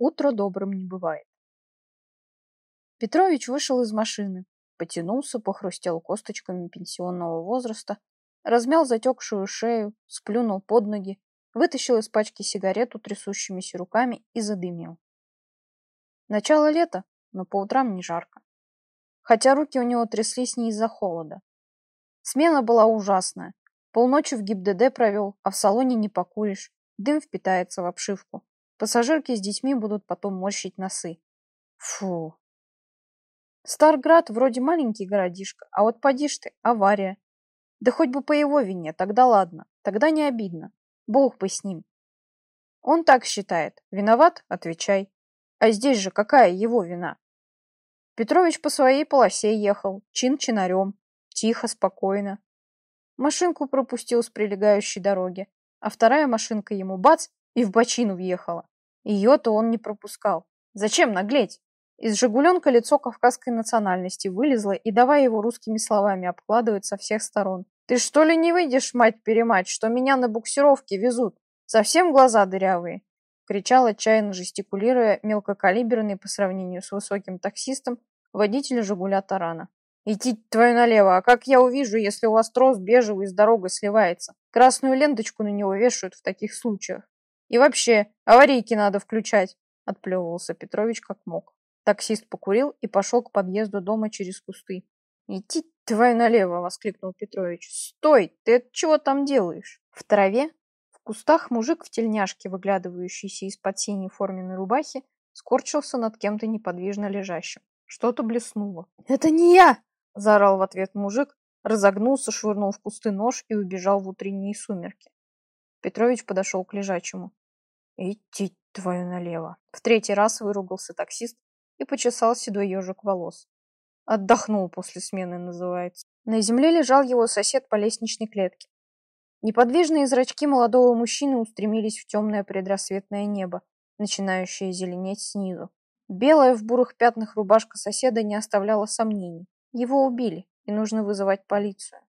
утро добрым не бывает. Петрович вышел из машины, потянулся, похрустел косточками пенсионного возраста, размял затекшую шею, сплюнул под ноги, вытащил из пачки сигарету трясущимися руками и задымил. Начало лета, но по утрам не жарко. Хотя руки у него тряслись не из-за холода. Смена была ужасная. Полночи в ГИБДД провел, а в салоне не покуришь. Дым впитается в обшивку. Пассажирки с детьми будут потом морщить носы. Фу. Старград вроде маленький городишко, а вот поди ж ты, авария. Да хоть бы по его вине, тогда ладно, тогда не обидно. Бог бы с ним. Он так считает. Виноват? Отвечай. А здесь же какая его вина? Петрович по своей полосе ехал, чин-чинарем, тихо, спокойно. Машинку пропустил с прилегающей дороги, а вторая машинка ему бац и в бочину въехала. Ее-то он не пропускал. Зачем наглеть? Из «Жигуленка» лицо кавказской национальности вылезло и давай его русскими словами обкладывать со всех сторон. «Ты что ли не выйдешь, мать-перемать, что меня на буксировке везут? Совсем глаза дырявые?» кричал отчаянно жестикулируя мелкокалиберный по сравнению с высоким таксистом водитель «Жигуля» Тарана. «Идти твою налево, а как я увижу, если у вас трос бежевый с дорогой сливается? Красную ленточку на него вешают в таких случаях. И вообще, аварийки надо включать!» Отплевывался Петрович как мог. Таксист покурил и пошел к подъезду дома через кусты. «Идти твою налево!» — воскликнул Петрович. «Стой! Ты чего там делаешь?» В траве в кустах мужик в тельняшке, выглядывающийся из-под синей форменной рубахи, скорчился над кем-то неподвижно лежащим. Что-то блеснуло. «Это не я!» – заорал в ответ мужик, разогнулся, швырнул в кусты нож и убежал в утренние сумерки. Петрович подошел к лежачему. «Идти твою налево!» В третий раз выругался таксист и почесал седой ежик волос. Отдохнул после смены, называется. На земле лежал его сосед по лестничной клетке. Неподвижные зрачки молодого мужчины устремились в темное предрассветное небо, начинающее зеленеть снизу. Белая в бурых пятнах рубашка соседа не оставляла сомнений. Его убили, и нужно вызывать полицию.